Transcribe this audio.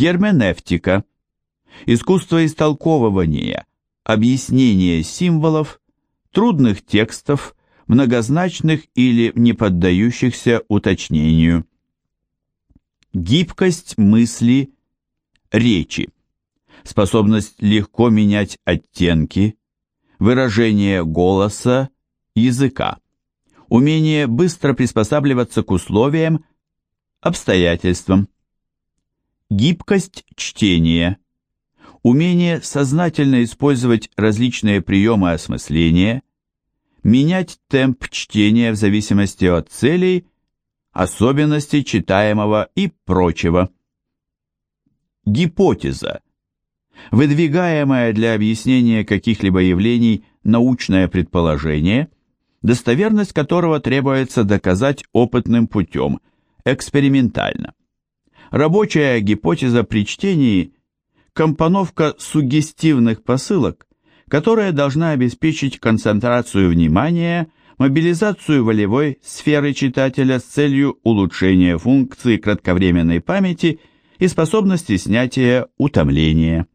Герменевтика. Искусство истолковывания, объяснения символов, трудных текстов, многозначных или не поддающихся уточнению. Гибкость мысли, речи. Способность легко менять оттенки, выражение голоса, языка. Умение быстро приспосабливаться к условиям, обстоятельствам. Гибкость чтения. Умение сознательно использовать различные приемы осмысления, менять темп чтения в зависимости от целей, особенностей читаемого и прочего. Гипотеза. Выдвигаемое для объяснения каких-либо явлений научное предположение, достоверность которого требуется доказать опытным путем, экспериментально. Рабочая гипотеза при чтении – компоновка сугестивных посылок, которая должна обеспечить концентрацию внимания, мобилизацию волевой сферы читателя с целью улучшения функции кратковременной памяти и способности снятия утомления.